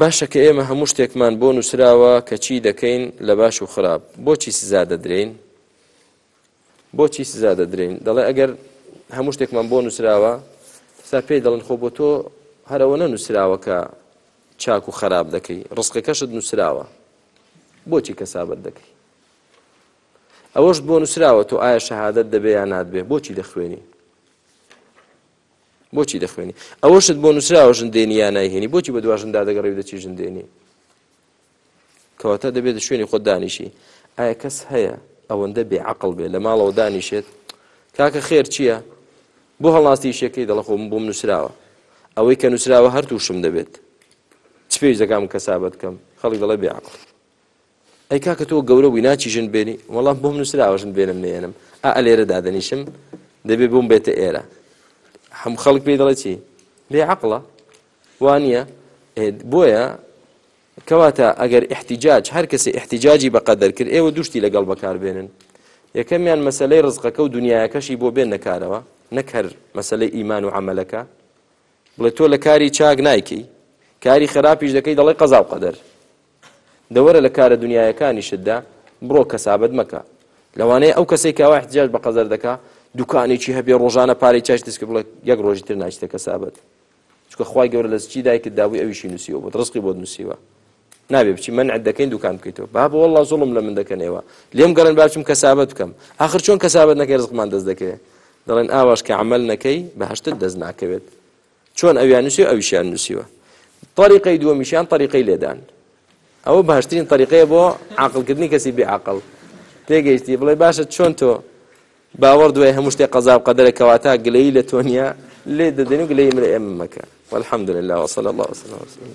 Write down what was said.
باشە کە ئێمە هەموو شتێکمان بۆ نووسراوە کە چی دەکەین لە باش و خراپ بۆچی سزا دەدرین بۆچی سزا دەدرین دەڵێ ئەگەر هەموو شتێکمان بۆ نووسراوە سا پێی دەڵن خۆ بۆ تۆ هەرەوە نە نووسراوە کە چاک و خراپ دەکەی ڕستقەکەشت نووسراوە بۆچی کەسابەت دەکەی ئەوەش بۆ نووسراوە تۆ ئایا شەهادت دەبێ یا نادبێ بۆچی دەخوێنی بۆچی دەخوێنی ئەوەشت بۆ نووسراوە ژن دێنی یا نایهێنی بۆچی بە دوا ژندا دەگەڕی و دەچی ژن دێنی کەواتە دەبێت شوێنی خۆ دانیشی ئایا کەس هەیە ئەوەندە بێ عقل بێ لە ماڵەوە دانیشێت کاکە خێر چییە بۆ هەڵاستی شێکەی دەڵە خۆم بۆم نووسراوە ئەوەی کە نووسراوە هەر تووشم دەبێت چ پێویستەکەم کەسابەت بکەم خەڵک دەڵێ بێ عقل ئەی کاکە تۆ گەورە بووی ناچی ژن بێنی وەڵام بۆم نووسراوە ژن بێنم نێنم ئا ئەلێرە دادەنیشم دەبێ بووم بێتە ئێرە هەم خەڵک پێی دەڵێ چی بێ عقلە وانە بۆیە کەواتە ئەگەر احتیجاج هەر کەسی احتیجاجی بەقەدەر کرد ئێوە دوشتی لەگەڵ بەکاربێنن یەکەمیان مەسلەی ڕزقەکە و دنیاەکەشی بۆ بێن نەکارەوە نەکەر مەسلەی ئیمان و عملەکە بڵێ تۆ لە کاری چاک نایکەی کاری خراپیش دەکەی دەڵێ قەزا و قەدەر دە وەرە لە کارە دونیایەکانیشتدا بڕۆ کەسابەت مەکە لەوانەیە ئەو کەسێک کاوا احتجاج بە قەزەر دەکا دوکانێکی هەبێ ڕۆژانە پارەی چاش دەست کرد بڵێ یەک ڕۆژی تر ناچیتە کەسابەت چکە خخوای گەورە لە چی دایکت دابووی ئەویشی نووسیەوە بۆ ڕزقی بۆت نووسیوە نابێ بچی من دەکەین دوکان بکەیتەوە با بۆ والله زوڵم لە من دەکەن ئێوە لێم گەڕێن باچم کەسابەت بکەم آخر چۆن کەسابەت نەکەی ڕزقمان دەست دەکەوێت دەڵێن ئاواش کە عمل نەکەی بەهشتت دەست ناکەوێت چۆن ئەویان نووسیوە ئەویشیان نووسیوە طریقەی دووەمیشیان طریقەی لێدان ئەوە باشترین طریقەیە بۆ عقلکردنی کەسی بێعقل تێگەیشتی بڵێ باشە چۆن تۆ باوەڕ دوای هەموو شتێ قەزا و قەدەرە کەواتە گلەی لە تۆنیا لێ دەدەن و گلەی مرە ئێمە مەکە والحمد لله وصلى الله وسلم وسلم